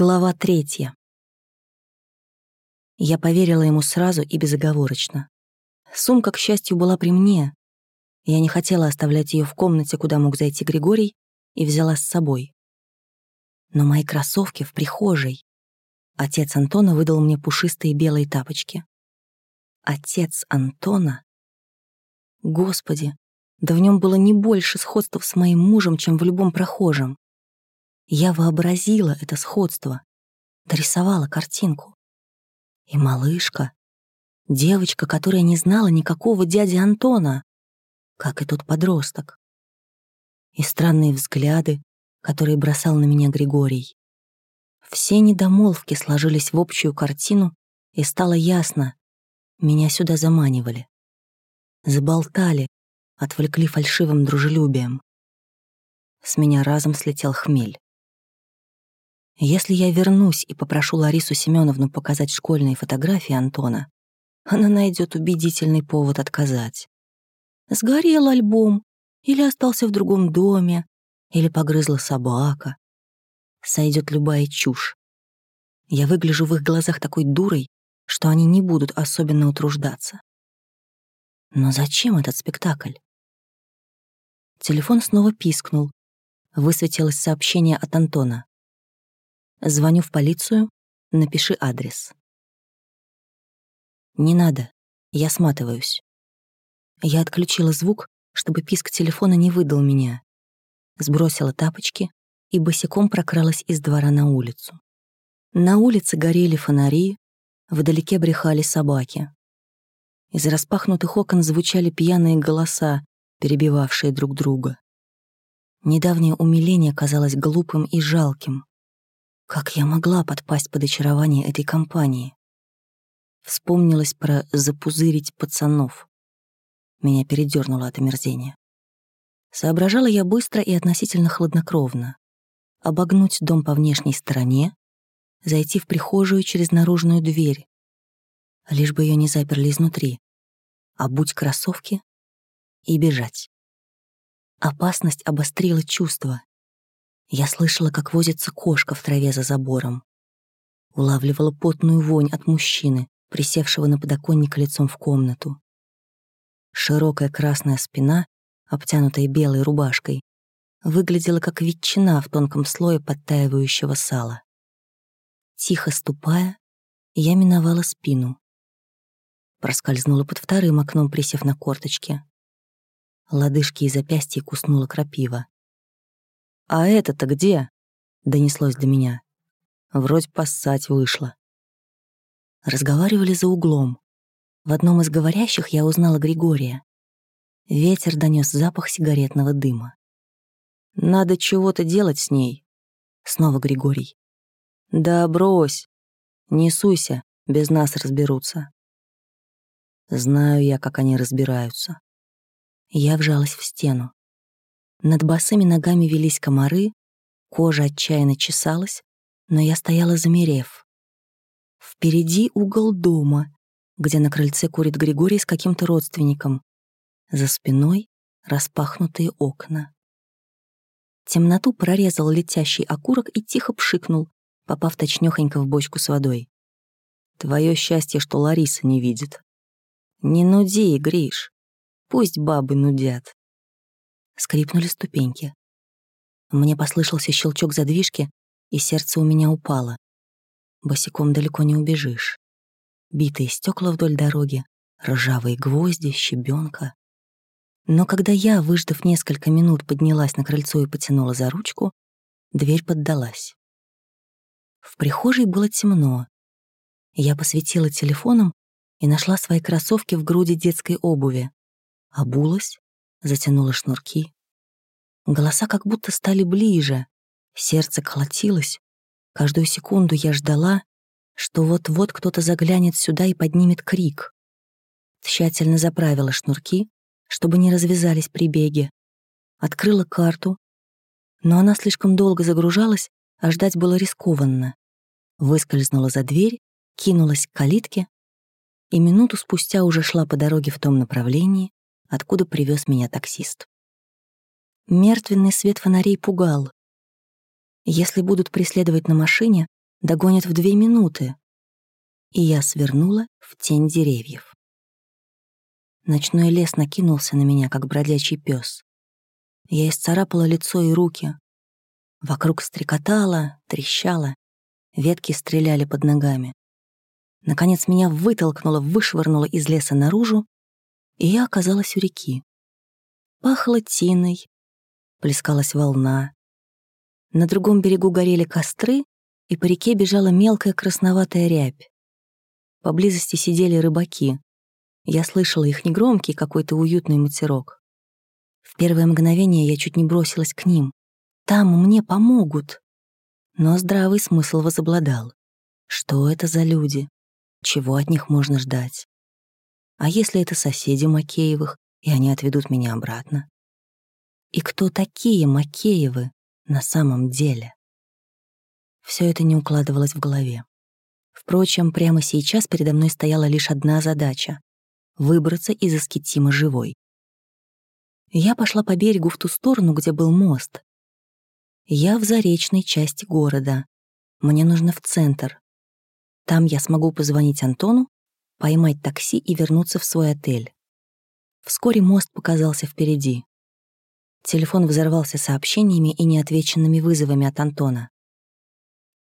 Глава третья. Я поверила ему сразу и безоговорочно. Сумка, к счастью, была при мне. Я не хотела оставлять ее в комнате, куда мог зайти Григорий, и взяла с собой. Но мои кроссовки в прихожей. Отец Антона выдал мне пушистые белые тапочки. Отец Антона? Господи, да в нем было не больше сходства с моим мужем, чем в любом прохожем. Я вообразила это сходство, дорисовала картинку. И малышка, девочка, которая не знала никакого дяди Антона, как и тот подросток. И странные взгляды, которые бросал на меня Григорий. Все недомолвки сложились в общую картину, и стало ясно, меня сюда заманивали. Заболтали, отвлекли фальшивым дружелюбием. С меня разом слетел хмель. Если я вернусь и попрошу Ларису Семеновну показать школьные фотографии Антона, она найдет убедительный повод отказать. Сгорел альбом, или остался в другом доме, или погрызла собака. Сойдет любая чушь. Я выгляжу в их глазах такой дурой, что они не будут особенно утруждаться. Но зачем этот спектакль? Телефон снова пискнул. Высветилось сообщение от Антона. Звоню в полицию, напиши адрес. Не надо, я сматываюсь. Я отключила звук, чтобы писк телефона не выдал меня. Сбросила тапочки и босиком прокралась из двора на улицу. На улице горели фонари, вдалеке брехали собаки. Из распахнутых окон звучали пьяные голоса, перебивавшие друг друга. Недавнее умиление казалось глупым и жалким. Как я могла подпасть под очарование этой компании? Вспомнилось про запузырить пацанов. Меня передернуло от омерзения. Соображала я быстро и относительно хладнокровно. Обогнуть дом по внешней стороне, зайти в прихожую через наружную дверь, лишь бы ее не заперли изнутри, обуть кроссовки и бежать. Опасность обострила чувства, я слышала, как возится кошка в траве за забором. Улавливала потную вонь от мужчины, присевшего на подоконник лицом в комнату. Широкая красная спина, обтянутая белой рубашкой, выглядела как ветчина в тонком слое подтаивающего сала. Тихо ступая, я миновала спину. Проскользнула под вторым окном, присев на корточки. Лодыжки и запястья куснула крапива. «А это-то где?» — донеслось до меня. Вроде поссать вышло. Разговаривали за углом. В одном из говорящих я узнала Григория. Ветер донес запах сигаретного дыма. «Надо чего-то делать с ней», — снова Григорий. «Да брось, не суйся, без нас разберутся». Знаю я, как они разбираются. Я вжалась в стену. Над босыми ногами велись комары, кожа отчаянно чесалась, но я стояла замерев. Впереди угол дома, где на крыльце курит Григорий с каким-то родственником. За спиной распахнутые окна. Темноту прорезал летящий окурок и тихо пшикнул, попав точнёхонько в бочку с водой. Твое счастье, что Лариса не видит. Не нуди, Гриш. Пусть бабы нудят. Скрипнули ступеньки. Мне послышался щелчок задвижки, и сердце у меня упало. Босиком далеко не убежишь. Битые стекла вдоль дороги, ржавые гвозди, щебенка. Но когда я, выждав несколько минут, поднялась на крыльцо и потянула за ручку, дверь поддалась. В прихожей было темно. Я посветила телефоном и нашла свои кроссовки в груди детской обуви. Обулась, затянула шнурки. Голоса как будто стали ближе, сердце колотилось. Каждую секунду я ждала, что вот-вот кто-то заглянет сюда и поднимет крик. Тщательно заправила шнурки, чтобы не развязались при беге. Открыла карту, но она слишком долго загружалась, а ждать было рискованно. Выскользнула за дверь, кинулась к калитке и минуту спустя уже шла по дороге в том направлении, откуда привез меня таксист. Мертвенный свет фонарей пугал. Если будут преследовать на машине, Догонят в две минуты. И я свернула в тень деревьев. Ночной лес накинулся на меня, как бродячий пес. Я исцарапала лицо и руки. Вокруг стрекотало, трещало, ветки стреляли под ногами. Наконец меня вытолкнуло, вышвырнуло из леса наружу, и я оказалась у реки. Пахло тиной, плескалась волна. На другом берегу горели костры, и по реке бежала мелкая красноватая рябь. Поблизости сидели рыбаки. Я слышала их негромкий какой-то уютный матерок. В первое мгновение я чуть не бросилась к ним. Там мне помогут. Но здравый смысл возобладал. Что это за люди? Чего от них можно ждать? А если это соседи Макеевых, и они отведут меня обратно? И кто такие Макеевы на самом деле? Все это не укладывалось в голове. Впрочем, прямо сейчас передо мной стояла лишь одна задача — выбраться из Аскетима живой. Я пошла по берегу в ту сторону, где был мост. Я в заречной части города. Мне нужно в центр. Там я смогу позвонить Антону, поймать такси и вернуться в свой отель. Вскоре мост показался впереди. Телефон взорвался сообщениями и неотвеченными вызовами от Антона.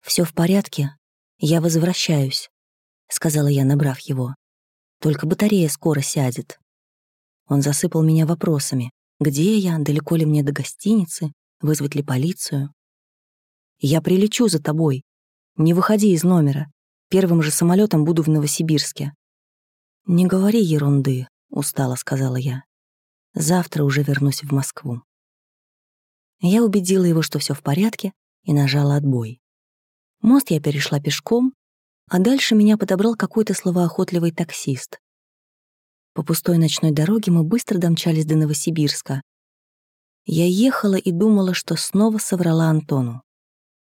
Все в порядке, я возвращаюсь», — сказала я, набрав его. «Только батарея скоро сядет». Он засыпал меня вопросами. Где я, далеко ли мне до гостиницы, вызвать ли полицию? «Я прилечу за тобой. Не выходи из номера. Первым же самолетом буду в Новосибирске». «Не говори ерунды», — устало сказала я. «Завтра уже вернусь в Москву». Я убедила его, что все в порядке, и нажала отбой. Мост я перешла пешком, а дальше меня подобрал какой-то словоохотливый таксист. По пустой ночной дороге мы быстро домчались до Новосибирска. Я ехала и думала, что снова соврала Антону.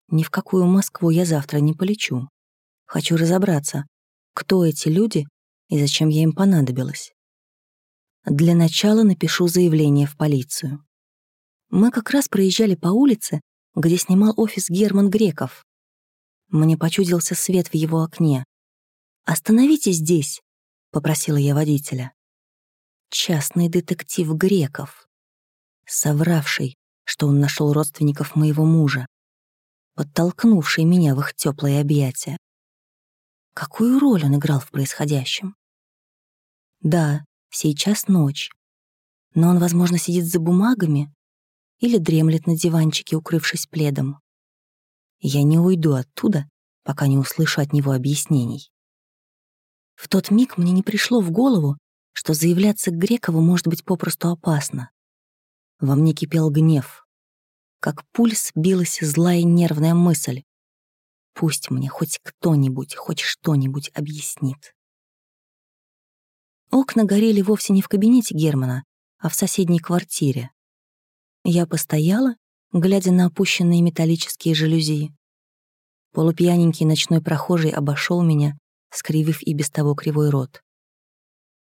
Ни в какую Москву я завтра не полечу. Хочу разобраться, кто эти люди и зачем я им понадобилась. Для начала напишу заявление в полицию. Мы как раз проезжали по улице, где снимал офис Герман Греков. Мне почудился свет в его окне. «Остановитесь здесь», — попросила я водителя. Частный детектив Греков, совравший, что он нашел родственников моего мужа, подтолкнувший меня в их теплые объятия. Какую роль он играл в происходящем? Да, сейчас ночь, но он, возможно, сидит за бумагами или дремлет на диванчике, укрывшись пледом. Я не уйду оттуда, пока не услышу от него объяснений. В тот миг мне не пришло в голову, что заявляться к Грекову может быть попросту опасно. Во мне кипел гнев. Как пульс билась злая нервная мысль. Пусть мне хоть кто-нибудь, хоть что-нибудь объяснит. Окна горели вовсе не в кабинете Германа, а в соседней квартире. Я постояла глядя на опущенные металлические жалюзи. Полупьяненький ночной прохожий обошел меня, скривив и без того кривой рот.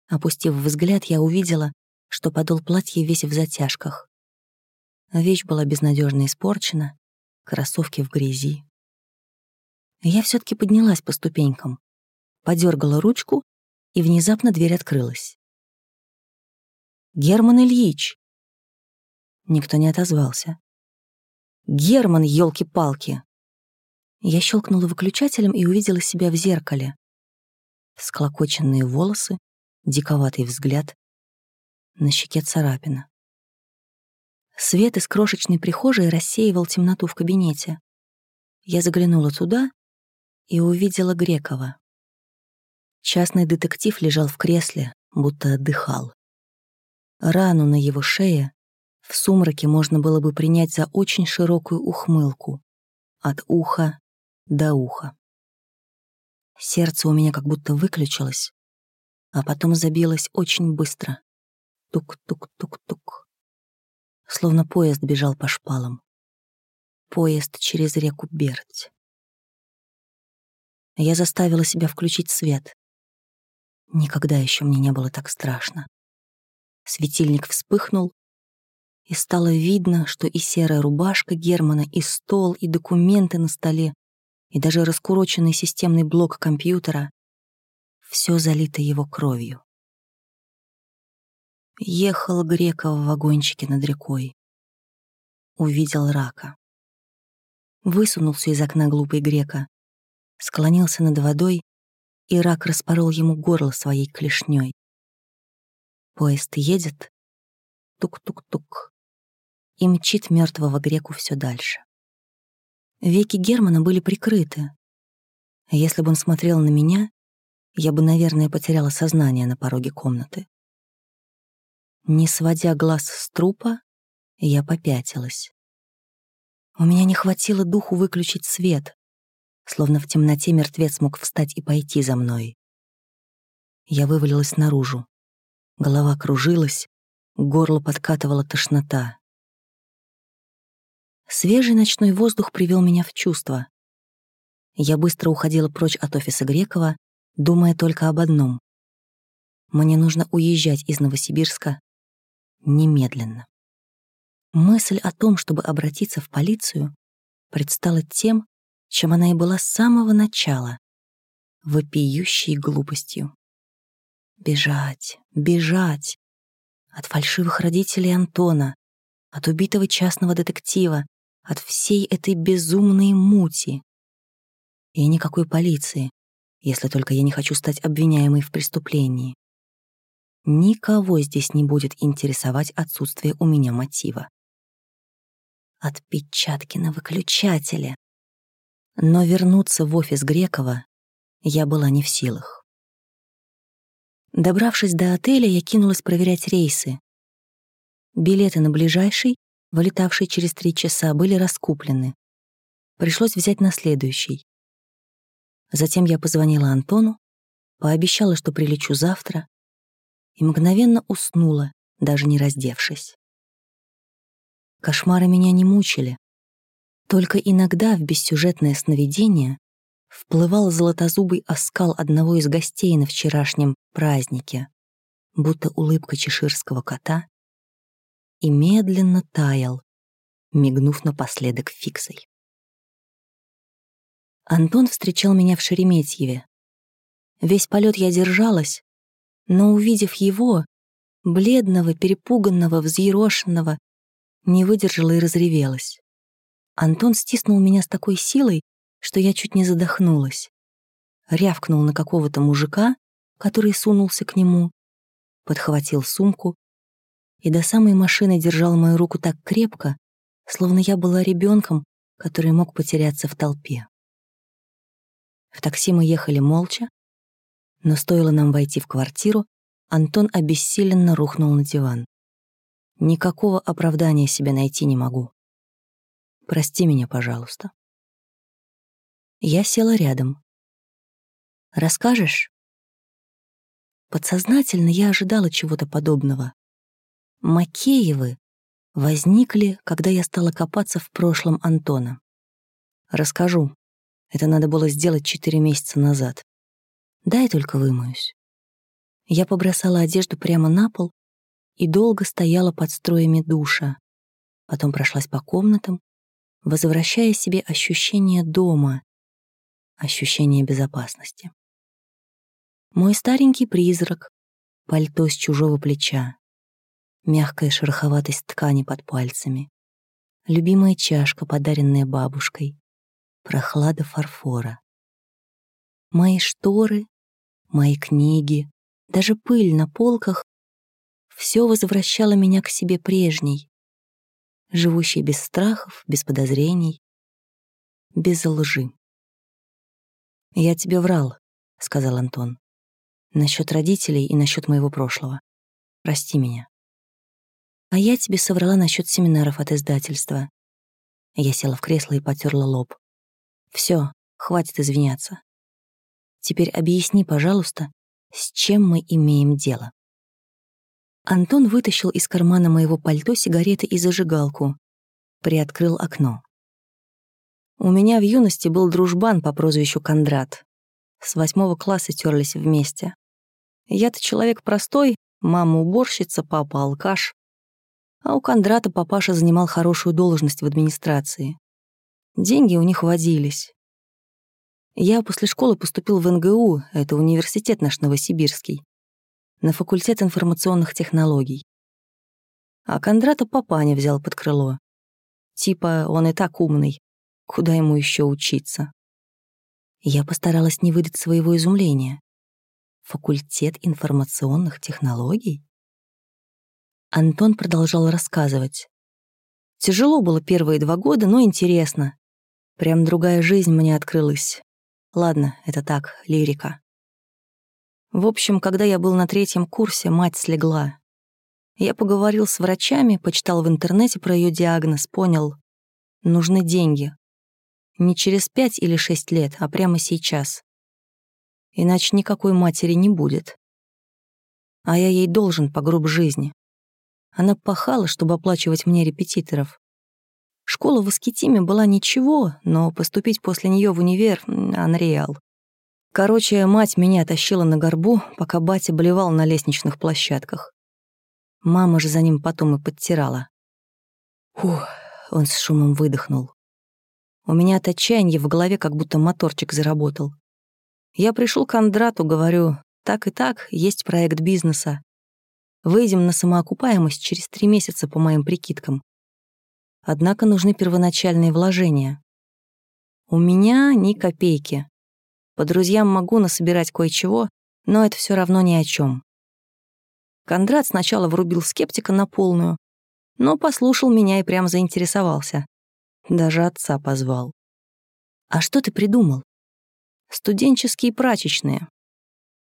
Опустив взгляд, я увидела, что подол платья весь в затяжках. Вещь была безнадежно испорчена, кроссовки в грязи. Я все таки поднялась по ступенькам, подергала ручку, и внезапно дверь открылась. «Герман Ильич!» Никто не отозвался. Герман, елки-палки. Я щелкнула выключателем и увидела себя в зеркале. Склокоченные волосы, диковатый взгляд, на щеке царапина. Свет из крошечной прихожей рассеивал темноту в кабинете. Я заглянула туда и увидела Грекова. Частный детектив лежал в кресле, будто отдыхал. Рану на его шее в сумраке можно было бы принять за очень широкую ухмылку. От уха до уха. Сердце у меня как будто выключилось, а потом забилось очень быстро. Тук-тук-тук-тук. Словно поезд бежал по шпалам. Поезд через реку Берть. Я заставила себя включить свет. Никогда еще мне не было так страшно. Светильник вспыхнул, и стало видно, что и серая рубашка Германа, и стол, и документы на столе, и даже раскуроченный системный блок компьютера — все залито его кровью. Ехал Грека в вагончике над рекой. Увидел рака. Высунулся из окна глупый Грека, склонился над водой, и рак распорол ему горло своей клешней. Поезд едет, тук-тук-тук, и мчит мертвого Греку все дальше. Веки Германа были прикрыты. Если бы он смотрел на меня, я бы, наверное, потеряла сознание на пороге комнаты. Не сводя глаз с трупа, я попятилась. У меня не хватило духу выключить свет, словно в темноте мертвец мог встать и пойти за мной. Я вывалилась наружу. Голова кружилась, горло подкатывала тошнота. Свежий ночной воздух привел меня в чувство. Я быстро уходила прочь от офиса Грекова, думая только об одном. Мне нужно уезжать из Новосибирска немедленно. Мысль о том, чтобы обратиться в полицию, предстала тем, чем она и была с самого начала — вопиющей глупостью. Бежать, бежать от фальшивых родителей Антона, от убитого частного детектива, от всей этой безумной мути. И никакой полиции, если только я не хочу стать обвиняемой в преступлении. Никого здесь не будет интересовать отсутствие у меня мотива. Отпечатки на выключателе. Но вернуться в офис Грекова я была не в силах. Добравшись до отеля, я кинулась проверять рейсы. Билеты на ближайший вылетавшие через три часа, были раскуплены. Пришлось взять на следующий. Затем я позвонила Антону, пообещала, что прилечу завтра, и мгновенно уснула, даже не раздевшись. Кошмары меня не мучили. Только иногда в бессюжетное сновидение вплывал золотозубый оскал одного из гостей на вчерашнем празднике, будто улыбка чеширского кота, и медленно таял, мигнув напоследок фиксой. Антон встречал меня в Шереметьеве. Весь полет я держалась, но, увидев его, бледного, перепуганного, взъерошенного, не выдержала и разревелась. Антон стиснул меня с такой силой, что я чуть не задохнулась. Рявкнул на какого-то мужика, который сунулся к нему, подхватил сумку и до самой машины держал мою руку так крепко, словно я была ребенком, который мог потеряться в толпе. В такси мы ехали молча, но стоило нам войти в квартиру, Антон обессиленно рухнул на диван. Никакого оправдания себе найти не могу. Прости меня, пожалуйста. Я села рядом. Расскажешь? Подсознательно я ожидала чего-то подобного. Макеевы возникли, когда я стала копаться в прошлом Антона. Расскажу. Это надо было сделать четыре месяца назад. Дай только вымоюсь. Я побросала одежду прямо на пол и долго стояла под строями душа. Потом прошлась по комнатам, возвращая себе ощущение дома, ощущение безопасности. Мой старенький призрак, пальто с чужого плеча, мягкая шероховатость ткани под пальцами, любимая чашка, подаренная бабушкой, прохлада фарфора. Мои шторы, мои книги, даже пыль на полках — все возвращало меня к себе прежней, живущей без страхов, без подозрений, без лжи. «Я тебе врал», — сказал Антон, — «насчет родителей и насчет моего прошлого. Прости меня». А я тебе соврала насчет семинаров от издательства. Я села в кресло и потерла лоб. Все, хватит извиняться. Теперь объясни, пожалуйста, с чем мы имеем дело. Антон вытащил из кармана моего пальто сигареты и зажигалку, приоткрыл окно. У меня в юности был дружбан по прозвищу Кондрат. С восьмого класса терлись вместе. Я-то человек простой, мама уборщица, папа алкаш. А у Кондрата папаша занимал хорошую должность в администрации. Деньги у них водились. Я после школы поступил в НГУ, это университет наш Новосибирский, на факультет информационных технологий. А Кондрата папаня взял под крыло. Типа, он и так умный, куда ему еще учиться? Я постаралась не выдать своего изумления. Факультет информационных технологий? Антон продолжал рассказывать. Тяжело было первые два года, но интересно. Прям другая жизнь мне открылась. Ладно, это так, лирика. В общем, когда я был на третьем курсе, мать слегла. Я поговорил с врачами, почитал в интернете про ее диагноз, понял. Нужны деньги. Не через пять или шесть лет, а прямо сейчас. Иначе никакой матери не будет. А я ей должен по гроб жизни. Она пахала, чтобы оплачивать мне репетиторов. Школа в Искитиме была ничего, но поступить после нее в универ — unreal. Короче, мать меня тащила на горбу, пока батя болевал на лестничных площадках. Мама же за ним потом и подтирала. Ух, он с шумом выдохнул. У меня от отчаяния в голове как будто моторчик заработал. Я пришел к Андрату, говорю, так и так, есть проект бизнеса. Выйдем на самоокупаемость через три месяца по моим прикидкам. Однако нужны первоначальные вложения. У меня ни копейки. По друзьям могу насобирать кое-чего, но это все равно ни о чем. Кондрат сначала врубил скептика на полную, но послушал меня и прям заинтересовался. Даже отца позвал. «А что ты придумал?» «Студенческие прачечные.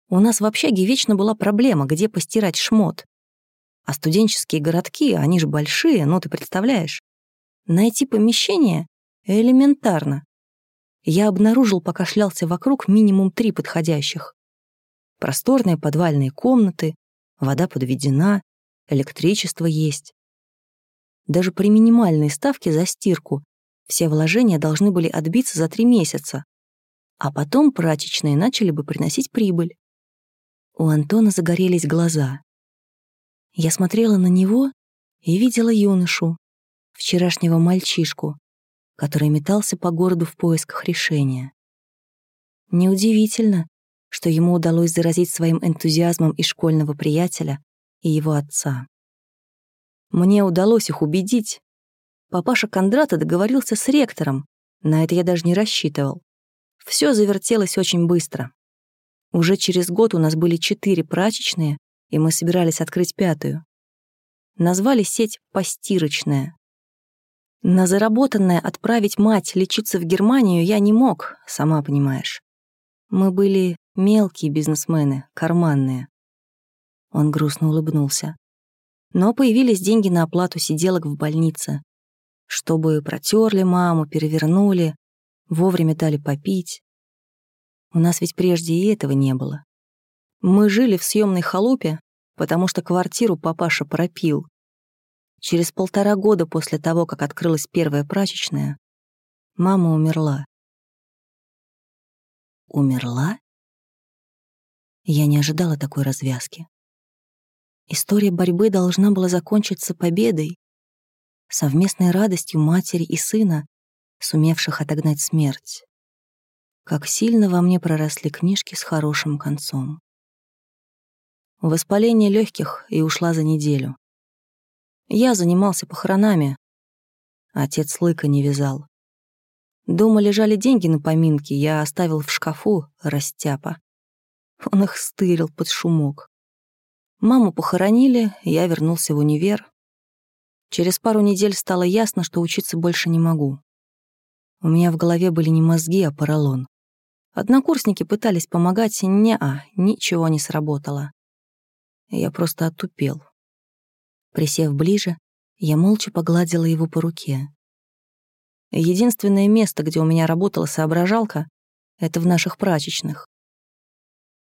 У нас в общаге вечно была проблема, где постирать шмот. А студенческие городки, они же большие, ну ты представляешь. Найти помещение элементарно. Я обнаружил, пока шлялся вокруг, минимум три подходящих. Просторные подвальные комнаты, вода подведена, электричество есть. Даже при минимальной ставке за стирку все вложения должны были отбиться за три месяца, а потом прачечные начали бы приносить прибыль. У Антона загорелись глаза. Я смотрела на него и видела юношу, вчерашнего мальчишку, который метался по городу в поисках решения. Неудивительно, что ему удалось заразить своим энтузиазмом и школьного приятеля, и его отца. Мне удалось их убедить. Папаша Кондрата договорился с ректором, на это я даже не рассчитывал. Все завертелось очень быстро. Уже через год у нас были четыре прачечные, и мы собирались открыть пятую. Назвали сеть «Постирочная». На заработанное отправить мать лечиться в Германию я не мог, сама понимаешь. Мы были мелкие бизнесмены, карманные. Он грустно улыбнулся. Но появились деньги на оплату сиделок в больнице. Чтобы протерли маму, перевернули, вовремя дали попить. У нас ведь прежде и этого не было. Мы жили в съемной халупе, потому что квартиру папаша пропил, Через полтора года после того, как открылась первая прачечная, мама умерла. Умерла? Я не ожидала такой развязки. История борьбы должна была закончиться победой, совместной радостью матери и сына, сумевших отогнать смерть. Как сильно во мне проросли книжки с хорошим концом. Воспаление легких и ушла за неделю. Я занимался похоронами. Отец лыка не вязал. Дома лежали деньги на поминки, я оставил в шкафу растяпа. Он их стырил под шумок. Маму похоронили, я вернулся в универ. Через пару недель стало ясно, что учиться больше не могу. У меня в голове были не мозги, а поролон. Однокурсники пытались помогать, не-а, ничего не сработало. Я просто отупел. Присев ближе, я молча погладила его по руке. Единственное место, где у меня работала соображалка, это в наших прачечных.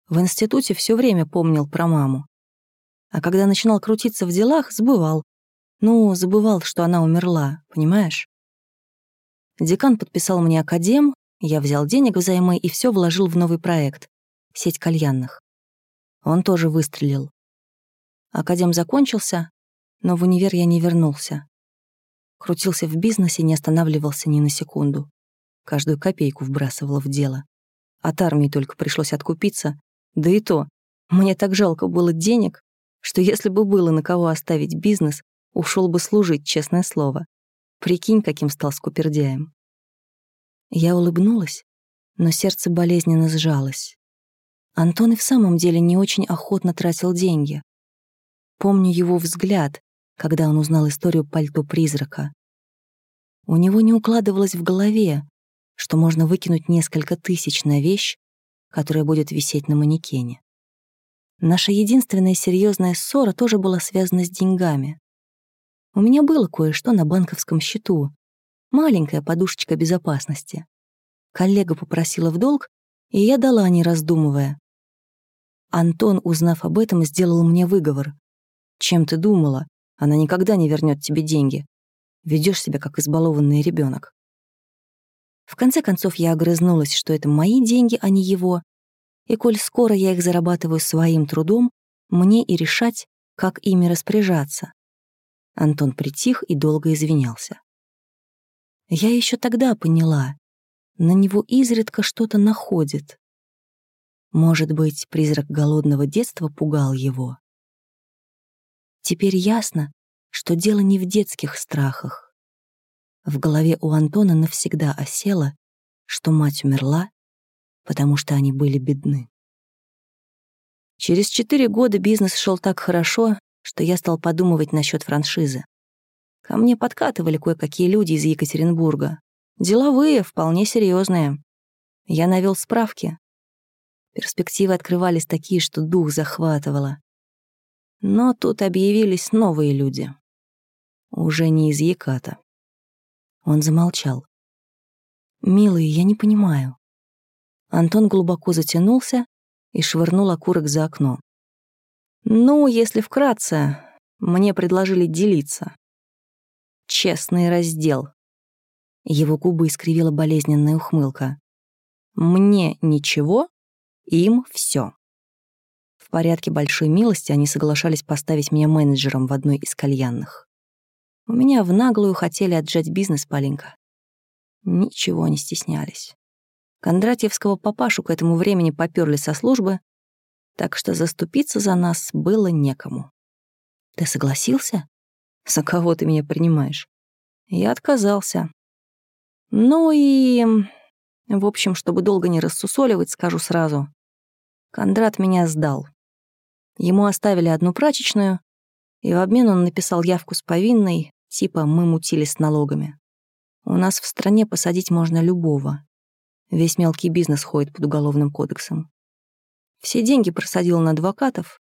В институте все время помнил про маму. А когда начинал крутиться в делах, забывал. Ну, забывал, что она умерла, понимаешь? Декан подписал мне академ, я взял денег взаймы и все вложил в новый проект — сеть кальянных. Он тоже выстрелил. Академ закончился, но в универ я не вернулся. Крутился в бизнесе, не останавливался ни на секунду. Каждую копейку вбрасывала в дело. От армии только пришлось откупиться. Да и то, мне так жалко было денег, что если бы было на кого оставить бизнес, ушел бы служить, честное слово. Прикинь, каким стал скупердяем. Я улыбнулась, но сердце болезненно сжалось. Антон и в самом деле не очень охотно тратил деньги. Помню его взгляд, когда он узнал историю пальто-призрака. У него не укладывалось в голове, что можно выкинуть несколько тысяч на вещь, которая будет висеть на манекене. Наша единственная серьезная ссора тоже была связана с деньгами. У меня было кое-что на банковском счету, маленькая подушечка безопасности. Коллега попросила в долг, и я дала, не раздумывая. Антон, узнав об этом, сделал мне выговор. «Чем ты думала? Она никогда не вернет тебе деньги. Ведешь себя как избалованный ребенок. В конце концов, я огрызнулась, что это мои деньги, а не его. И коль скоро я их зарабатываю своим трудом, мне и решать, как ими распоряжаться. Антон притих и долго извинялся. Я еще тогда поняла, на него изредка что-то находит. Может быть, призрак голодного детства пугал его. Теперь ясно, что дело не в детских страхах. В голове у Антона навсегда осело, что мать умерла, потому что они были бедны. Через четыре года бизнес шел так хорошо, что я стал подумывать насчет франшизы. Ко мне подкатывали кое-какие люди из Екатеринбурга. Деловые, вполне серьезные. Я навел справки. Перспективы открывались такие, что дух захватывало. Но тут объявились новые люди. Уже не из Еката. Он замолчал. «Милый, я не понимаю». Антон глубоко затянулся и швырнул окурок за окно. «Ну, если вкратце, мне предложили делиться. Честный раздел». Его губы искривила болезненная ухмылка. «Мне ничего, им все порядке большой милости они соглашались поставить меня менеджером в одной из кальянных. У меня в наглую хотели отжать бизнес Полинка. Ничего не стеснялись. Кондратьевского папашу к этому времени попёрли со службы, так что заступиться за нас было некому. Ты согласился? За кого ты меня принимаешь? Я отказался. Ну и... В общем, чтобы долго не рассусоливать, скажу сразу. Кондрат меня сдал. Ему оставили одну прачечную, и в обмен он написал явку с повинной, типа «мы мутили с налогами». У нас в стране посадить можно любого. Весь мелкий бизнес ходит под уголовным кодексом. Все деньги просадил на адвокатов,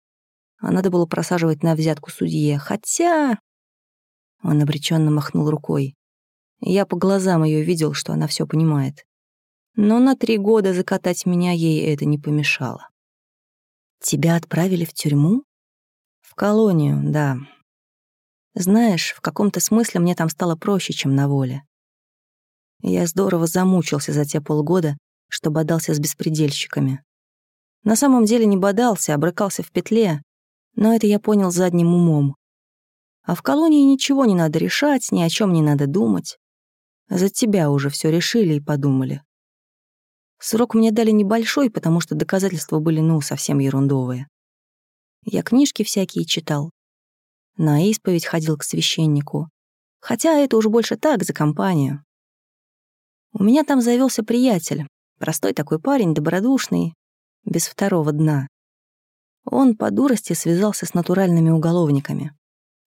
а надо было просаживать на взятку судье. Хотя... Он обреченно махнул рукой. Я по глазам ее видел, что она все понимает. Но на три года закатать меня ей это не помешало. Тебя отправили в тюрьму? В колонию, да. Знаешь, в каком-то смысле мне там стало проще, чем на воле. Я здорово замучился за те полгода, что бодался с беспредельщиками. На самом деле не бодался, а в петле, но это я понял задним умом. А в колонии ничего не надо решать, ни о чем не надо думать. За тебя уже все решили и подумали. Срок мне дали небольшой, потому что доказательства были, ну, совсем ерундовые. Я книжки всякие читал. На исповедь ходил к священнику. Хотя это уже больше так, за компанию. У меня там завелся приятель. Простой такой парень, добродушный, без второго дна. Он по дурости связался с натуральными уголовниками.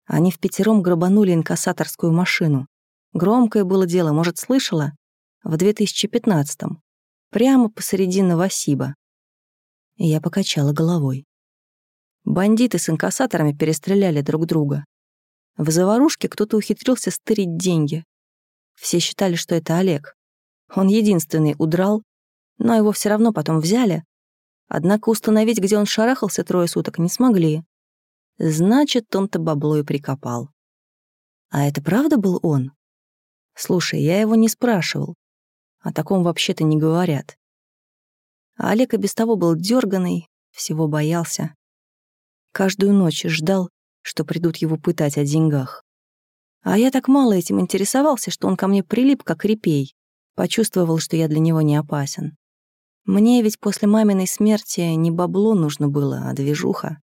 Они в пятером грабанули инкассаторскую машину. Громкое было дело, может, слышала? В 2015-м прямо посреди Новосиба. Я покачала головой. Бандиты с инкассаторами перестреляли друг друга. В заварушке кто-то ухитрился стырить деньги. Все считали, что это Олег. Он единственный удрал, но его все равно потом взяли. Однако установить, где он шарахался трое суток, не смогли. Значит, он-то бабло и прикопал. А это правда был он? Слушай, я его не спрашивал. О таком вообще-то не говорят. А Олег и без того был дерганый, всего боялся. Каждую ночь ждал, что придут его пытать о деньгах. А я так мало этим интересовался, что он ко мне прилип, как репей. Почувствовал, что я для него не опасен. Мне ведь после маминой смерти не бабло нужно было, а движуха.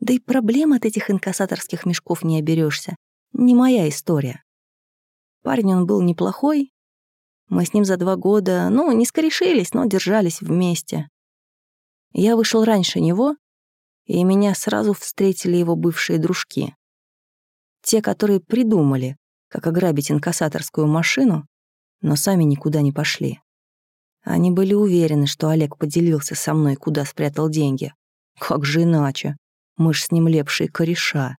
Да и проблем от этих инкассаторских мешков не оберешься. Не моя история. Парень он был неплохой. Мы с ним за два года, ну, не скорешились, но держались вместе. Я вышел раньше него, и меня сразу встретили его бывшие дружки. Те, которые придумали, как ограбить инкассаторскую машину, но сами никуда не пошли. Они были уверены, что Олег поделился со мной, куда спрятал деньги. Как же иначе? Мы ж с ним лепшие кореша.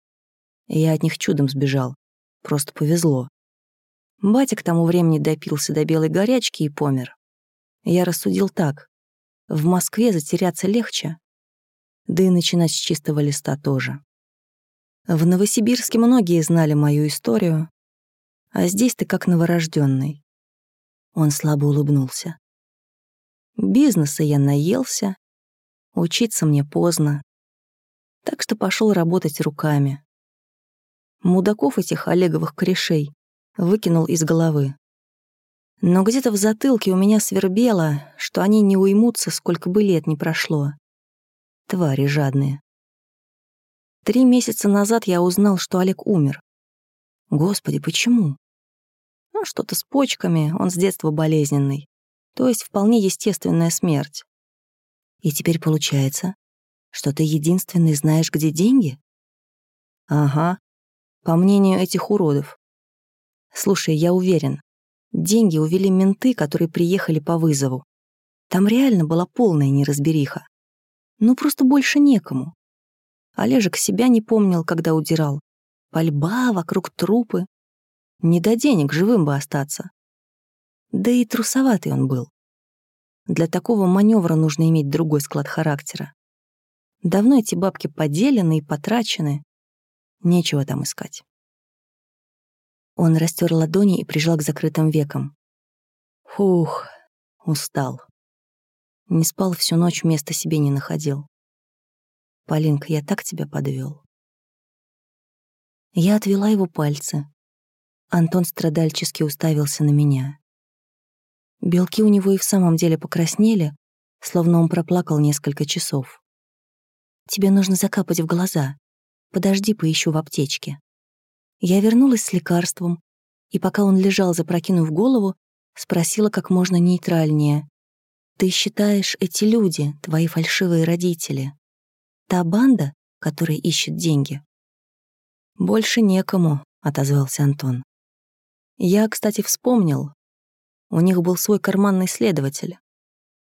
Я от них чудом сбежал. Просто повезло. Батя к тому времени допился до белой горячки и помер. Я рассудил так. В Москве затеряться легче, да и начинать с чистого листа тоже. В Новосибирске многие знали мою историю, а здесь ты как новорожденный. Он слабо улыбнулся. Бизнеса я наелся, учиться мне поздно, так что пошел работать руками. Мудаков этих Олеговых корешей выкинул из головы. Но где-то в затылке у меня свербело, что они не уймутся, сколько бы лет не прошло. Твари жадные. Три месяца назад я узнал, что Олег умер. Господи, почему? Ну, что-то с почками, он с детства болезненный. То есть вполне естественная смерть. И теперь получается, что ты единственный знаешь, где деньги? Ага, по мнению этих уродов. Слушай, я уверен, Деньги увели менты, которые приехали по вызову. Там реально была полная неразбериха. Ну, просто больше некому. Олежек себя не помнил, когда удирал. Пальба, вокруг трупы. Не до денег живым бы остаться. Да и трусоватый он был. Для такого маневра нужно иметь другой склад характера. Давно эти бабки поделены и потрачены. Нечего там искать. Он растер ладони и прижал к закрытым векам. Фух, устал. Не спал всю ночь, места себе не находил. Полинка, я так тебя подвел. Я отвела его пальцы. Антон страдальчески уставился на меня. Белки у него и в самом деле покраснели, словно он проплакал несколько часов. Тебе нужно закапать в глаза. Подожди, поищу в аптечке. Я вернулась с лекарством, и пока он лежал, запрокинув голову, спросила как можно нейтральнее. «Ты считаешь, эти люди, твои фальшивые родители, та банда, которая ищет деньги?» «Больше некому», — отозвался Антон. «Я, кстати, вспомнил. У них был свой карманный следователь.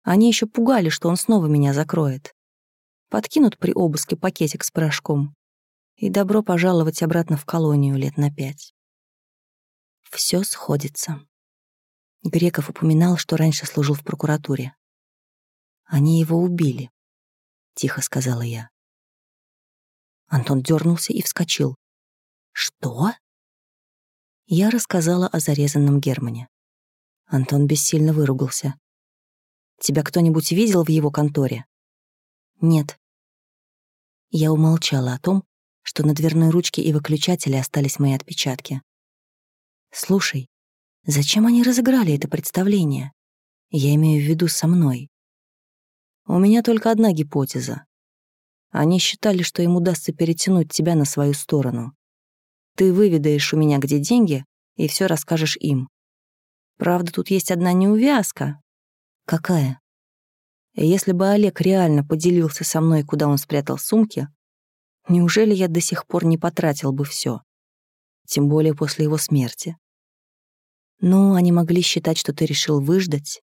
Они еще пугали, что он снова меня закроет. Подкинут при обыске пакетик с порошком и добро пожаловать обратно в колонию лет на пять. Все сходится. Греков упоминал, что раньше служил в прокуратуре. Они его убили, тихо сказала я. Антон дернулся и вскочил. Что? Я рассказала о зарезанном Германе. Антон бессильно выругался. Тебя кто-нибудь видел в его конторе? Нет. Я умолчала о том, что на дверной ручке и выключателе остались мои отпечатки. «Слушай, зачем они разыграли это представление? Я имею в виду со мной. У меня только одна гипотеза. Они считали, что им удастся перетянуть тебя на свою сторону. Ты выведаешь у меня, где деньги, и все расскажешь им. Правда, тут есть одна неувязка. Какая? Если бы Олег реально поделился со мной, куда он спрятал сумки, Неужели я до сих пор не потратил бы все? Тем более после его смерти. Ну, они могли считать, что ты решил выждать.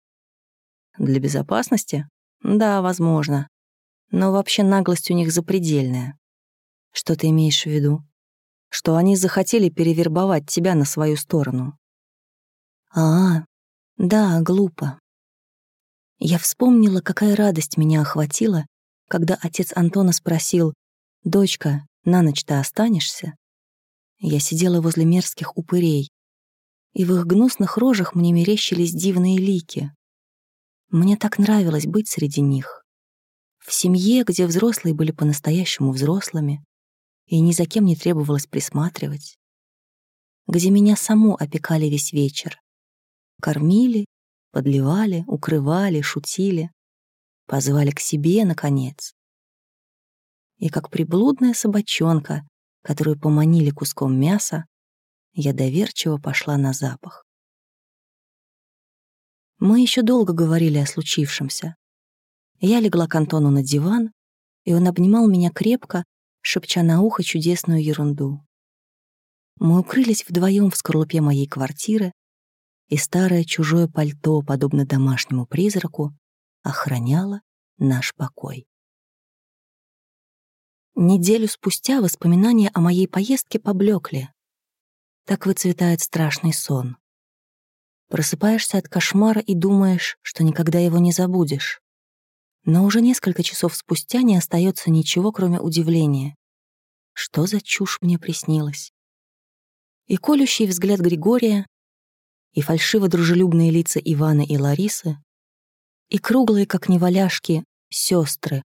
Для безопасности? Да, возможно. Но вообще наглость у них запредельная. Что ты имеешь в виду? Что они захотели перевербовать тебя на свою сторону. А, да, глупо. Я вспомнила, какая радость меня охватила, когда отец Антона спросил, «Дочка, на ночь-то останешься?» Я сидела возле мерзких упырей, и в их гнусных рожах мне мерещились дивные лики. Мне так нравилось быть среди них. В семье, где взрослые были по-настоящему взрослыми, и ни за кем не требовалось присматривать. Где меня саму опекали весь вечер. Кормили, Подливали, укрывали, шутили. Позвали к себе, наконец. И как приблудная собачонка, которую поманили куском мяса, я доверчиво пошла на запах. Мы еще долго говорили о случившемся. Я легла к Антону на диван, и он обнимал меня крепко, шепча на ухо чудесную ерунду. Мы укрылись вдвоем в скорлупе моей квартиры, и старое чужое пальто, подобно домашнему призраку, охраняло наш покой. Неделю спустя воспоминания о моей поездке поблекли. Так выцветает страшный сон. Просыпаешься от кошмара и думаешь, что никогда его не забудешь. Но уже несколько часов спустя не остается ничего, кроме удивления. Что за чушь мне приснилась? И колющий взгляд Григория, и фальшиво-дружелюбные лица Ивана и Ларисы, и круглые, как неваляшки, сестры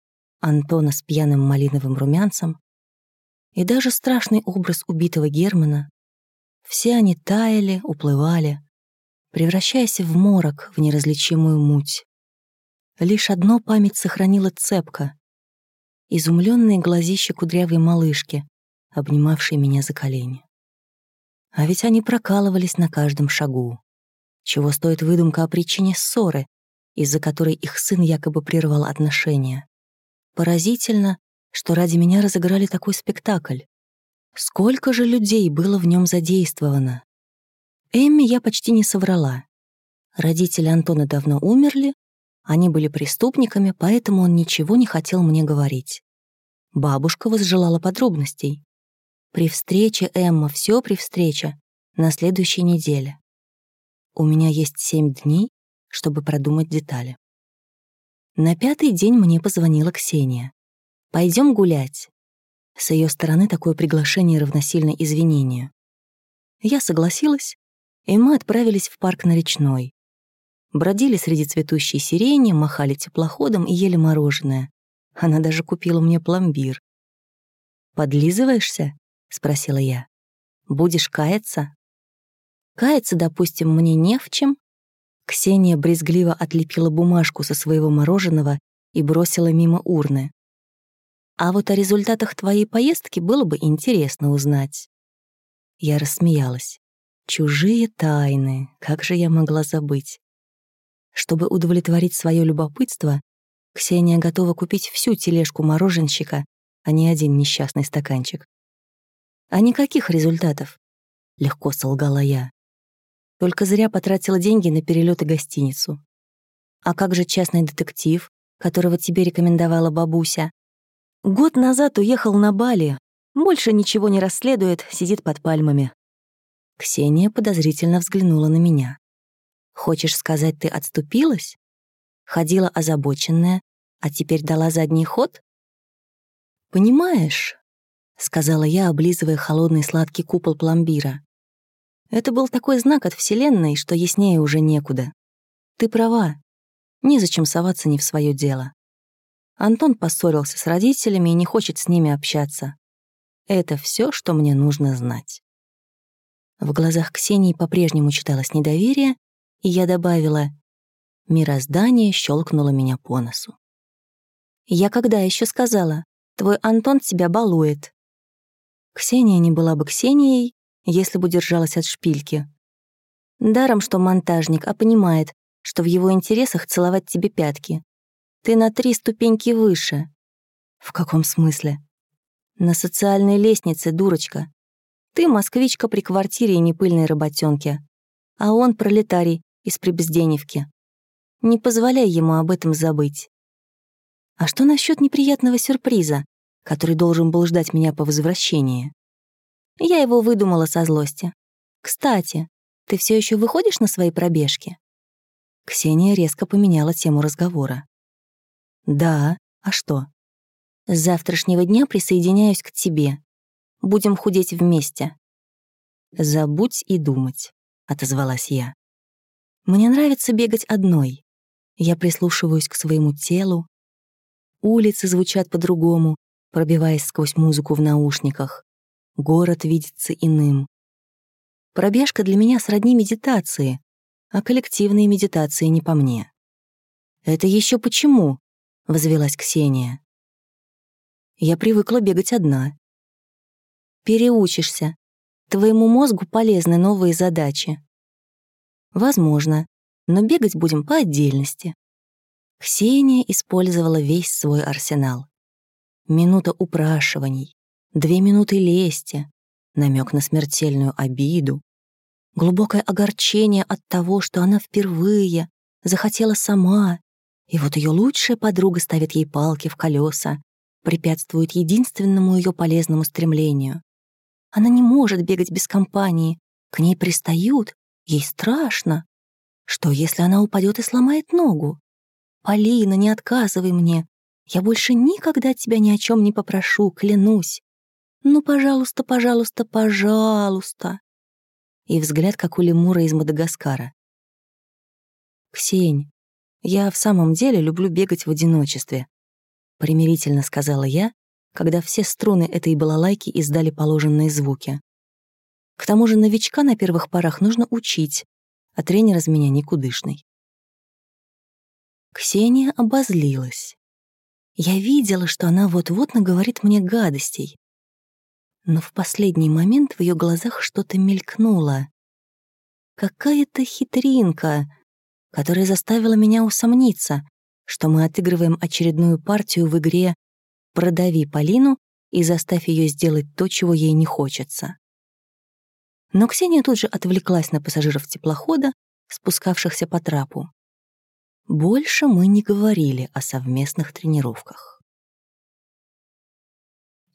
Антона с пьяным малиновым румянцем, и даже страшный образ убитого Германа, все они таяли, уплывали, превращаясь в морок, в неразличимую муть. Лишь одно память сохранила цепко — изумленные глазища кудрявой малышки, обнимавшей меня за колени. А ведь они прокалывались на каждом шагу. Чего стоит выдумка о причине ссоры, из-за которой их сын якобы прервал отношения. Поразительно, что ради меня разыграли такой спектакль. Сколько же людей было в нем задействовано? Эмми я почти не соврала. Родители Антона давно умерли, они были преступниками, поэтому он ничего не хотел мне говорить. Бабушка возжелала подробностей. При встрече, Эмма, все при встрече, на следующей неделе. У меня есть семь дней, чтобы продумать детали. На пятый день мне позвонила Ксения. Пойдем гулять». С ее стороны такое приглашение равносильно извинению. Я согласилась, и мы отправились в парк на речной. Бродили среди цветущей сирени, махали теплоходом и ели мороженое. Она даже купила мне пломбир. «Подлизываешься?» — спросила я. «Будешь каяться?» «Каяться, допустим, мне не в чем». Ксения брезгливо отлепила бумажку со своего мороженого и бросила мимо урны. «А вот о результатах твоей поездки было бы интересно узнать». Я рассмеялась. Чужие тайны, как же я могла забыть? Чтобы удовлетворить свое любопытство, Ксения готова купить всю тележку мороженщика, а не один несчастный стаканчик. «А никаких результатов», — легко солгала я. Только зря потратила деньги на перелет и гостиницу. «А как же частный детектив, которого тебе рекомендовала бабуся?» «Год назад уехал на Бали, больше ничего не расследует, сидит под пальмами. Ксения подозрительно взглянула на меня. «Хочешь сказать, ты отступилась? Ходила озабоченная, а теперь дала задний ход?» «Понимаешь», — сказала я, облизывая холодный сладкий купол пломбира. «Это был такой знак от Вселенной, что яснее уже некуда. Ты права. Незачем соваться не в свое дело. Антон поссорился с родителями и не хочет с ними общаться. Это все, что мне нужно знать. В глазах Ксении по-прежнему читалось недоверие, и я добавила «Мироздание щелкнуло меня по носу». «Я когда еще сказала? Твой Антон тебя балует». Ксения не была бы Ксенией, если бы держалась от шпильки. Даром, что монтажник, а понимает, что в его интересах целовать тебе пятки. Ты на три ступеньки выше. В каком смысле? На социальной лестнице, дурочка. Ты москвичка при квартире и непыльной работенке, а он пролетарий из Прибезденевки. Не позволяй ему об этом забыть. А что насчет неприятного сюрприза, который должен был ждать меня по возвращении? Я его выдумала со злости. Кстати, ты все еще выходишь на свои пробежки? Ксения резко поменяла тему разговора. Да, а что? С завтрашнего дня присоединяюсь к тебе. Будем худеть вместе». «Забудь и думать», — отозвалась я. «Мне нравится бегать одной. Я прислушиваюсь к своему телу. Улицы звучат по-другому, пробиваясь сквозь музыку в наушниках. Город видится иным. Пробежка для меня сродни медитации, А коллективные медитации не по мне. «Это еще почему?» — возвелась Ксения. «Я привыкла бегать одна». «Переучишься. Твоему мозгу полезны новые задачи». «Возможно, но бегать будем по отдельности». Ксения использовала весь свой арсенал. Минута упрашиваний, две минуты лести, намек на смертельную обиду, глубокое огорчение от того, что она впервые захотела сама, и вот ее лучшая подруга ставит ей палки в колеса, препятствует единственному ее полезному стремлению. Она не может бегать без компании, к ней пристают, ей страшно. Что, если она упадет и сломает ногу? «Полина, не отказывай мне. Я больше никогда тебя ни о чем не попрошу, клянусь. Ну, пожалуйста, пожалуйста, пожалуйста». И взгляд, как у лемура из Мадагаскара. «Ксень, я в самом деле люблю бегать в одиночестве», — примирительно сказала я, когда все струны этой балалайки издали положенные звуки. К тому же новичка на первых порах нужно учить, а тренер из меня никудышный. Ксения обозлилась. Я видела, что она вот-вот наговорит мне гадостей. Но в последний момент в ее глазах что-то мелькнуло. Какая-то хитринка, которая заставила меня усомниться, что мы отыгрываем очередную партию в игре «Продави Полину и заставь ее сделать то, чего ей не хочется». Но Ксения тут же отвлеклась на пассажиров теплохода, спускавшихся по трапу. Больше мы не говорили о совместных тренировках.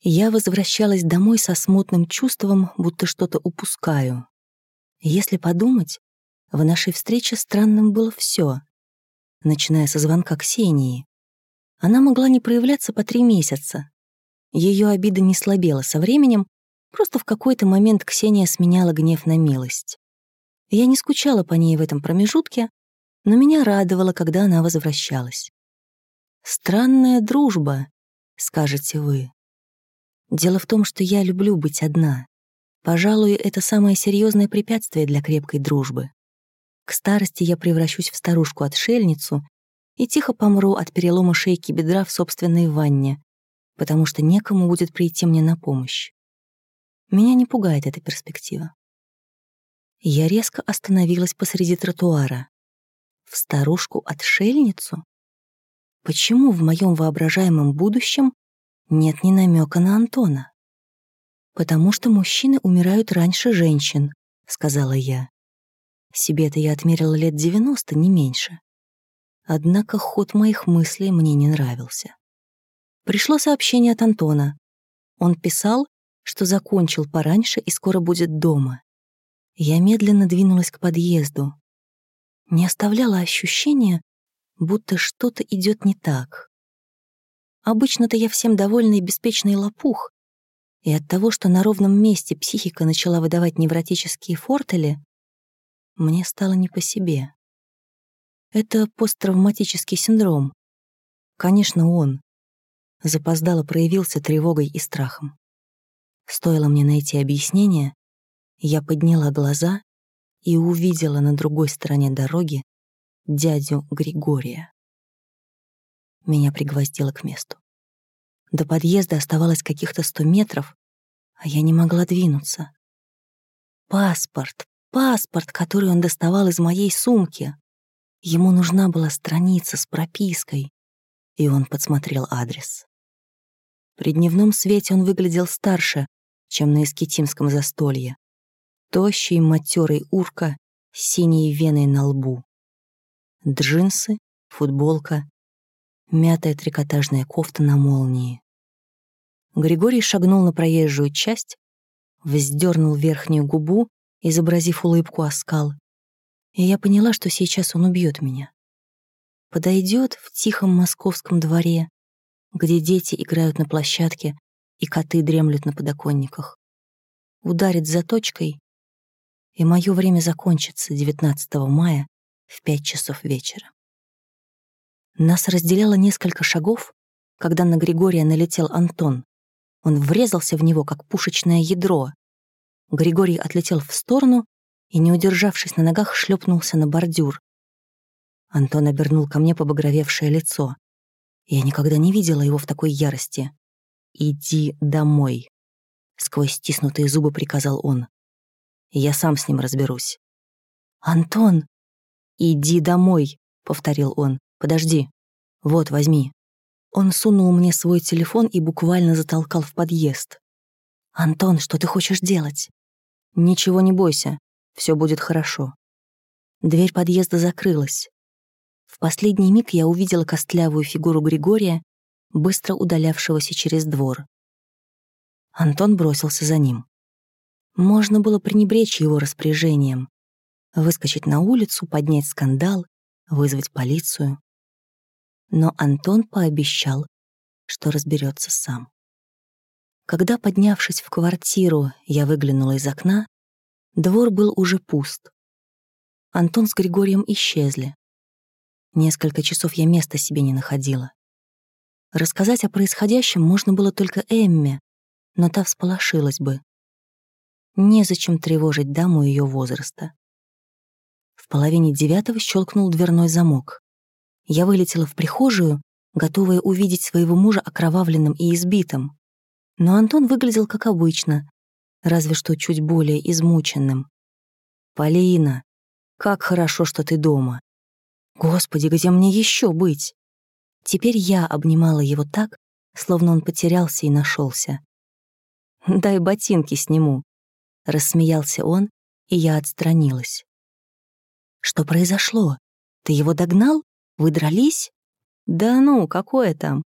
Я возвращалась домой со смутным чувством, будто что-то упускаю. Если подумать, в нашей встрече странным было все, начиная со звонка Ксении. Она могла не проявляться по три месяца. Ее обида не слабела со временем, просто в какой-то момент Ксения сменяла гнев на милость. Я не скучала по ней в этом промежутке, но меня радовало, когда она возвращалась. «Странная дружба», — скажете вы. Дело в том, что я люблю быть одна. Пожалуй, это самое серьезное препятствие для крепкой дружбы. К старости я превращусь в старушку-отшельницу и тихо помру от перелома шейки бедра в собственной ванне, потому что некому будет прийти мне на помощь. Меня не пугает эта перспектива. Я резко остановилась посреди тротуара в старушку-отшельницу? Почему в моем воображаемом будущем нет ни намека на Антона? «Потому что мужчины умирают раньше женщин», — сказала я. Себе-то я отмерила лет 90, не меньше. Однако ход моих мыслей мне не нравился. Пришло сообщение от Антона. Он писал, что закончил пораньше и скоро будет дома. Я медленно двинулась к подъезду не оставляло ощущения, будто что-то идет не так. Обычно-то я всем довольный и беспечный лопух, и от того, что на ровном месте психика начала выдавать невротические фортели, мне стало не по себе. Это посттравматический синдром. Конечно, он. Запоздало проявился тревогой и страхом. Стоило мне найти объяснение, я подняла глаза и увидела на другой стороне дороги дядю Григория. Меня пригвоздило к месту. До подъезда оставалось каких-то сто метров, а я не могла двинуться. Паспорт, паспорт, который он доставал из моей сумки. Ему нужна была страница с пропиской, и он подсмотрел адрес. При дневном свете он выглядел старше, чем на эскетимском застолье тощий матерый урка с синей веной на лбу. Джинсы, футболка, мятая трикотажная кофта на молнии. Григорий шагнул на проезжую часть, вздернул верхнюю губу, изобразив улыбку оскал, и я поняла, что сейчас он убьет меня. Подойдет в тихом московском дворе, где дети играют на площадке и коты дремлют на подоконниках. Ударит заточкой и мое время закончится 19 мая в 5 часов вечера. Нас разделяло несколько шагов, когда на Григория налетел Антон. Он врезался в него, как пушечное ядро. Григорий отлетел в сторону и, не удержавшись на ногах, шлепнулся на бордюр. Антон обернул ко мне побагровевшее лицо. Я никогда не видела его в такой ярости. «Иди домой», — сквозь стиснутые зубы приказал он. «Я сам с ним разберусь». «Антон!» «Иди домой», — повторил он. «Подожди. Вот, возьми». Он сунул мне свой телефон и буквально затолкал в подъезд. «Антон, что ты хочешь делать?» «Ничего не бойся, все будет хорошо». Дверь подъезда закрылась. В последний миг я увидела костлявую фигуру Григория, быстро удалявшегося через двор. Антон бросился за ним. Можно было пренебречь его распоряжением, выскочить на улицу, поднять скандал, вызвать полицию. Но Антон пообещал, что разберется сам. Когда, поднявшись в квартиру, я выглянула из окна, двор был уже пуст. Антон с Григорием исчезли. Несколько часов я места себе не находила. Рассказать о происходящем можно было только Эмме, но та всполошилась бы. Незачем тревожить даму ее возраста. В половине девятого щелкнул дверной замок. Я вылетела в прихожую, готовая увидеть своего мужа окровавленным и избитым. Но Антон выглядел как обычно, разве что чуть более измученным. «Полина, как хорошо, что ты дома. Господи, где мне еще быть? Теперь я обнимала его так, словно он потерялся и нашелся. «Дай ботинки сниму», — рассмеялся он, и я отстранилась. «Что произошло? Ты его догнал? Вы дрались?» «Да ну, какое там?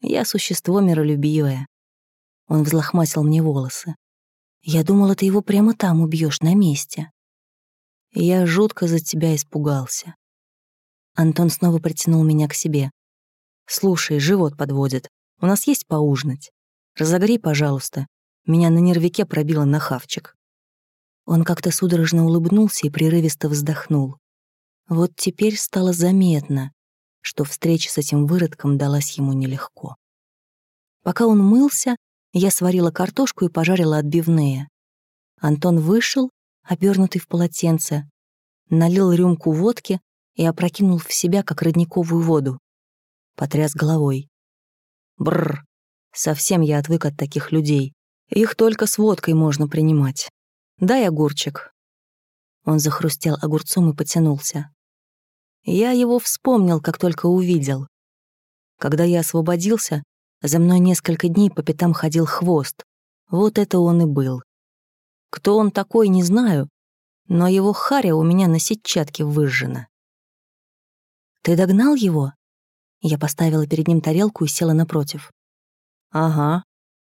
Я существо миролюбивое». Он взлохматил мне волосы. «Я думала, ты его прямо там убьешь на месте». Я жутко за тебя испугался. Антон снова притянул меня к себе. «Слушай, живот подводит. У нас есть поужинать? Разогрей, пожалуйста. Меня на нервике пробило на хавчик». Он как-то судорожно улыбнулся и прерывисто вздохнул. Вот теперь стало заметно, что встреча с этим выродком далась ему нелегко. Пока он мылся, я сварила картошку и пожарила отбивные. Антон вышел, обернутый в полотенце, налил рюмку водки и опрокинул в себя, как родниковую воду. Потряс головой. Бррр, совсем я отвык от таких людей. Их только с водкой можно принимать. Дай огурчик. Он захрустел огурцом и потянулся. Я его вспомнил, как только увидел. Когда я освободился, за мной несколько дней по пятам ходил хвост. Вот это он и был. Кто он такой, не знаю, но его харя у меня на сетчатке выжжена. «Ты догнал его?» Я поставила перед ним тарелку и села напротив. «Ага.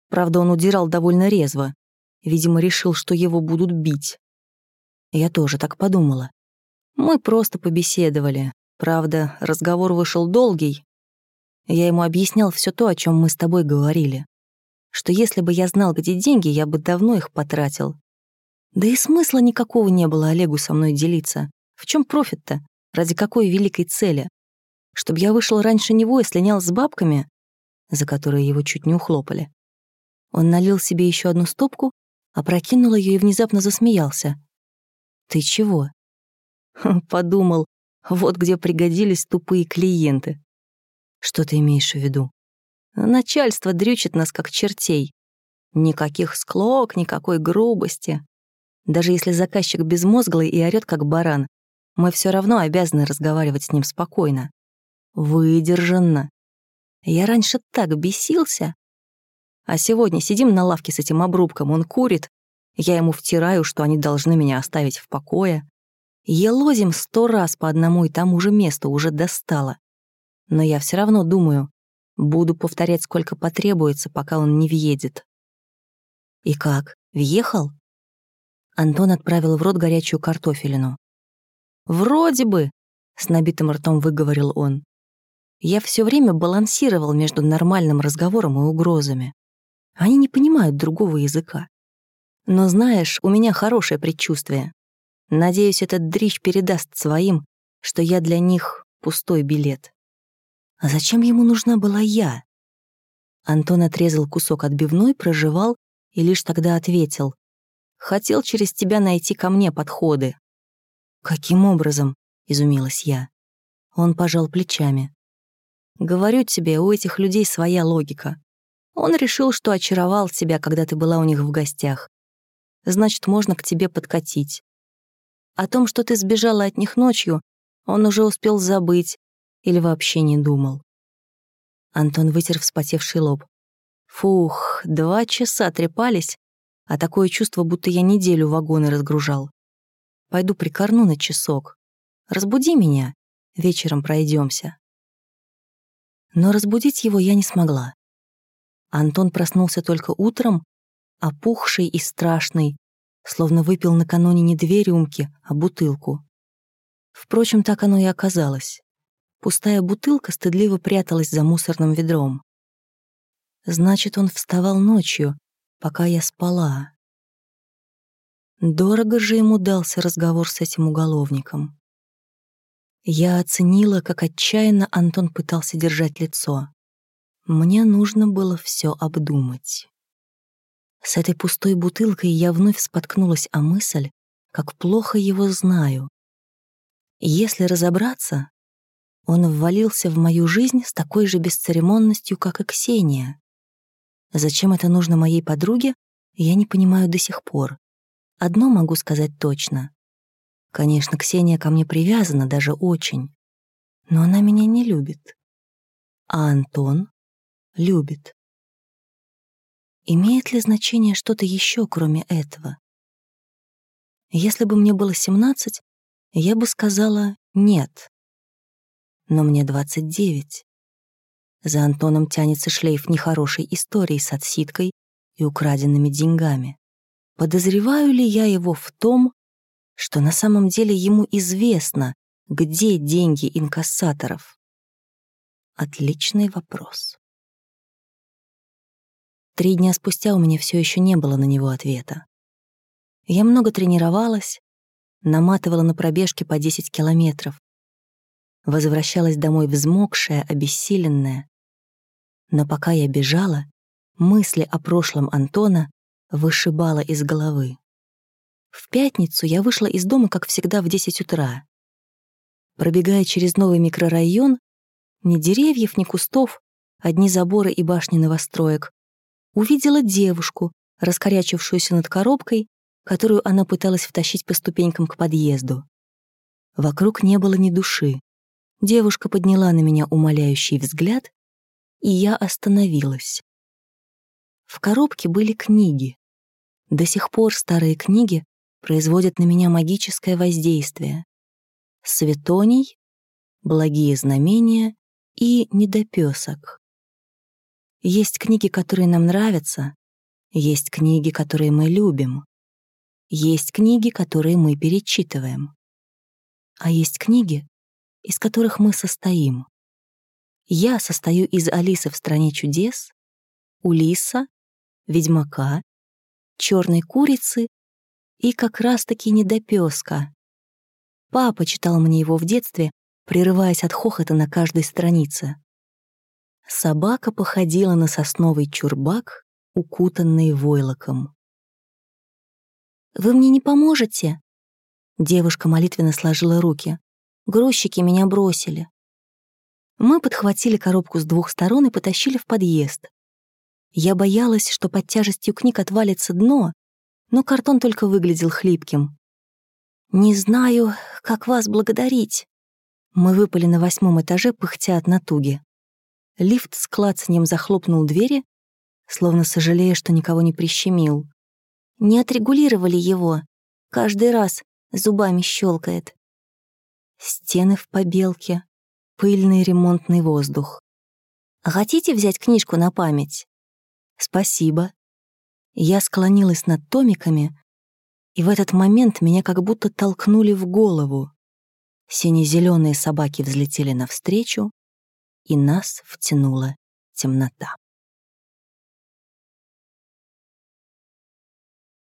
Правда, он удирал довольно резво. Видимо, решил, что его будут бить. Я тоже так подумала. Мы просто побеседовали. Правда, разговор вышел долгий. Я ему объяснял все то, о чем мы с тобой говорили. Что если бы я знал, где деньги, я бы давно их потратил. Да и смысла никакого не было Олегу со мной делиться. В чем профит-то? Ради какой великой цели? Чтоб я вышел раньше него и слинял с бабками, за которые его чуть не ухлопали. Он налил себе еще одну стопку, опрокинул ее и внезапно засмеялся. «Ты чего?» Подумал, вот где пригодились тупые клиенты. Что ты имеешь в виду? Начальство дрючит нас как чертей. Никаких склок, никакой грубости. Даже если заказчик безмозглый и орёт как баран, мы все равно обязаны разговаривать с ним спокойно. Выдержанно. Я раньше так бесился. А сегодня сидим на лавке с этим обрубком, он курит, я ему втираю, что они должны меня оставить в покое. Елозим сто раз по одному и тому же месту уже достало. Но я все равно думаю, буду повторять, сколько потребуется, пока он не въедет. И как, въехал? Антон отправил в рот горячую картофелину. «Вроде бы», — с набитым ртом выговорил он. Я все время балансировал между нормальным разговором и угрозами. Они не понимают другого языка. Но знаешь, у меня хорошее предчувствие. Надеюсь, этот дрищ передаст своим, что я для них пустой билет. А зачем ему нужна была я? Антон отрезал кусок отбивной, прожевал и лишь тогда ответил. Хотел через тебя найти ко мне подходы». «Каким образом?» — изумилась я. Он пожал плечами. «Говорю тебе, у этих людей своя логика. Он решил, что очаровал тебя, когда ты была у них в гостях. Значит, можно к тебе подкатить. О том, что ты сбежала от них ночью, он уже успел забыть или вообще не думал. Антон вытер вспотевший лоб. Фух, два часа трепались, а такое чувство, будто я неделю вагоны разгружал. Пойду прикорну на часок. Разбуди меня, вечером пройдемся. Но разбудить его я не смогла. Антон проснулся только утром, опухший и страшный, словно выпил накануне не две рюмки, а бутылку. Впрочем, так оно и оказалось. Пустая бутылка стыдливо пряталась за мусорным ведром. Значит, он вставал ночью, пока я спала. Дорого же ему дался разговор с этим уголовником. Я оценила, как отчаянно Антон пытался держать лицо. Мне нужно было все обдумать. С этой пустой бутылкой я вновь споткнулась о мысль, как плохо его знаю. Если разобраться, он ввалился в мою жизнь с такой же бесцеремонностью, как и Ксения. Зачем это нужно моей подруге, я не понимаю до сих пор. Одно могу сказать точно. Конечно, Ксения ко мне привязана даже очень, но она меня не любит. А Антон любит. Имеет ли значение что-то еще, кроме этого? Если бы мне было 17, я бы сказала «нет». Но мне 29. За Антоном тянется шлейф нехорошей истории с отсидкой и украденными деньгами. Подозреваю ли я его в том, что на самом деле ему известно, где деньги инкассаторов? Отличный вопрос. Три дня спустя у меня все еще не было на него ответа. Я много тренировалась, наматывала на пробежке по 10 километров, возвращалась домой взмокшая, обессиленная, но пока я бежала, мысли о прошлом Антона вышибала из головы. В пятницу я вышла из дома, как всегда, в 10 утра. Пробегая через новый микрорайон, ни деревьев, ни кустов, одни заборы и башни новостроек, увидела девушку, раскорячившуюся над коробкой, которую она пыталась втащить по ступенькам к подъезду. Вокруг не было ни души. Девушка подняла на меня умоляющий взгляд и я остановилась. В коробке были книги. До сих пор старые книги производят на меня магическое воздействие. Светоний, благие знамения и недопесок. Есть книги, которые нам нравятся, есть книги, которые мы любим, есть книги, которые мы перечитываем, а есть книги, из которых мы состоим. Я состою из Алисы в «Стране чудес», Улиса, Ведьмака, Черной курицы и как раз-таки недопеска. Папа читал мне его в детстве, прерываясь от хохота на каждой странице. Собака походила на сосновый чурбак, укутанный войлоком. «Вы мне не поможете?» Девушка молитвенно сложила руки. «Грузчики меня бросили». Мы подхватили коробку с двух сторон и потащили в подъезд. Я боялась, что под тяжестью книг отвалится дно, но картон только выглядел хлипким. «Не знаю, как вас благодарить». Мы выпали на восьмом этаже, пыхтя от натуги. Лифт с клацаньем захлопнул двери, словно сожалея, что никого не прищемил. Не отрегулировали его. Каждый раз зубами щелкает. Стены в побелке, пыльный ремонтный воздух. «Хотите взять книжку на память?» «Спасибо». Я склонилась над томиками, и в этот момент меня как будто толкнули в голову. Сине-зеленые собаки взлетели навстречу, и нас втянула темнота.